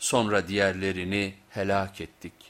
sonra diğerlerini helak ettik.